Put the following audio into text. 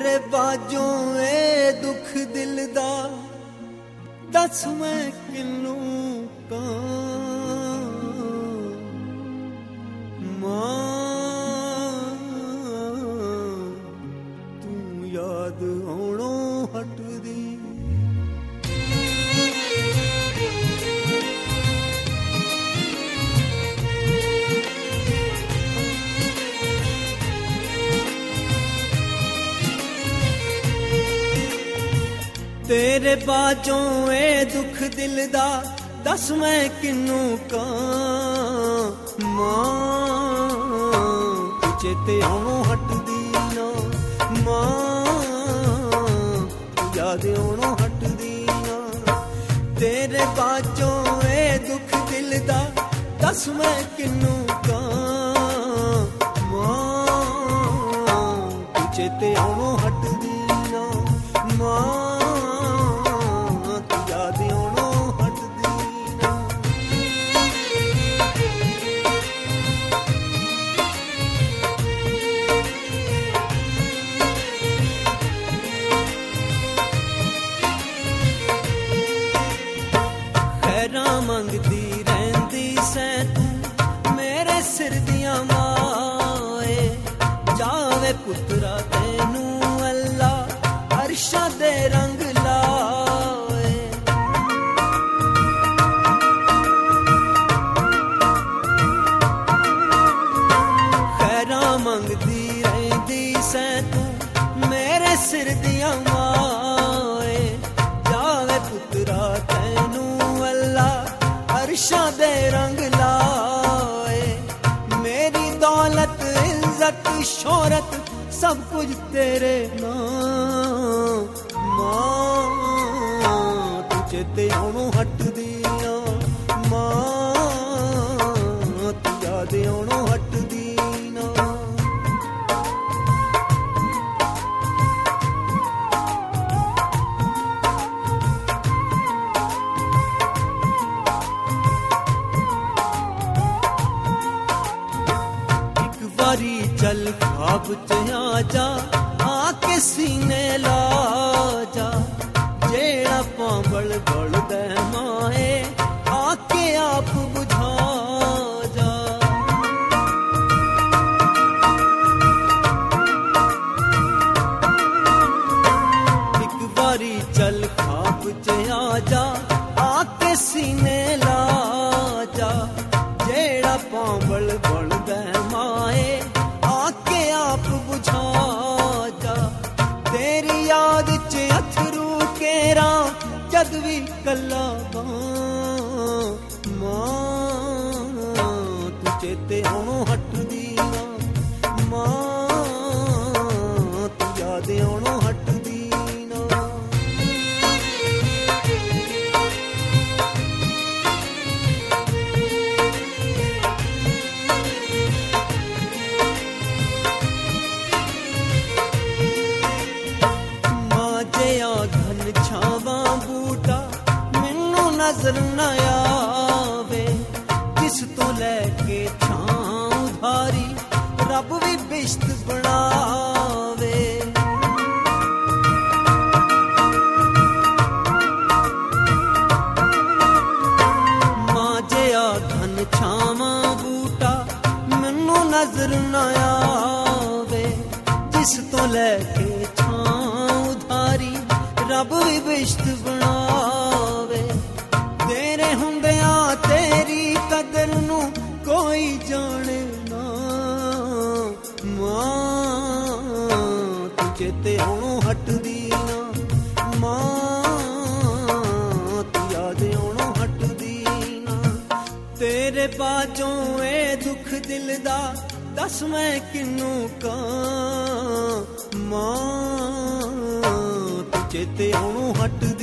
تیرے باجوں اے دکھ دل دا دس میں کنوں کان تیرے باجوں اے دکھ دل دا دس میں کنو کا ماں چیتے آنوں ہٹ دینا ماں یاد آنوں ہٹ دینا تیرے باجوں اے دکھ دل دا دس میں کنو کا ماں چیتے آنوں ہٹ دینا رنگ رہ سینت میرے سر دیا مای جاوے پترا تین اللہ ارشا دے رنگ شہرت سب کچھ تیرے نام ماں تجھے آنوں ہٹ دیا ماں پوچے آ جا آ کے سینے لا جا جیڑا پامبل بڑ دے مائے آ کے آپ بجھا جا ایک باری چل کھا بچے آ جا آ کے سینے ہٹ دیا دٹد نا ماں جہا گل چھاوا بوٹا مینو نظر نہیا تو لے کے چھا دھاری رب بھی بشت بنا وے ماں جی آن چھاوا بوٹا مینو نظر آیا وے جس تو لے کے چھا ادھاری رب بھی بشت بنا کوئی جانے نا ماں چیتے تے ہٹ داں تے آنوں ہٹدینا ترے با چو یہ دکھ دل دا دس میں ماں چیتے کھو ہٹ